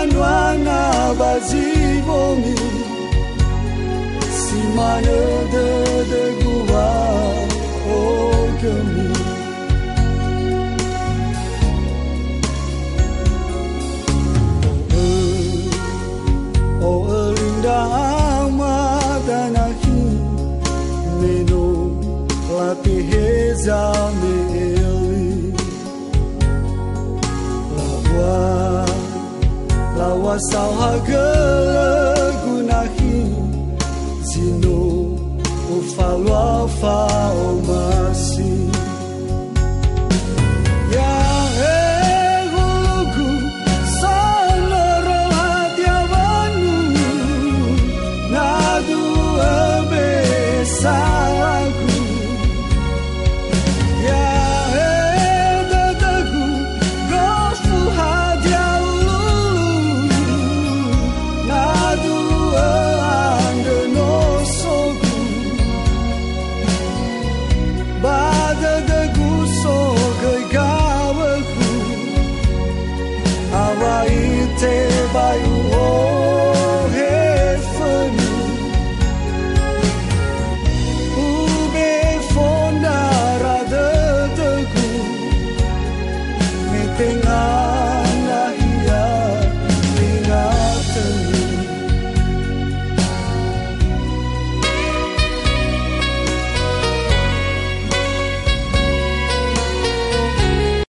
banwana bazibomi nsima nededeguba okemi oelindaamadanahi meno lapiheza 少哈歌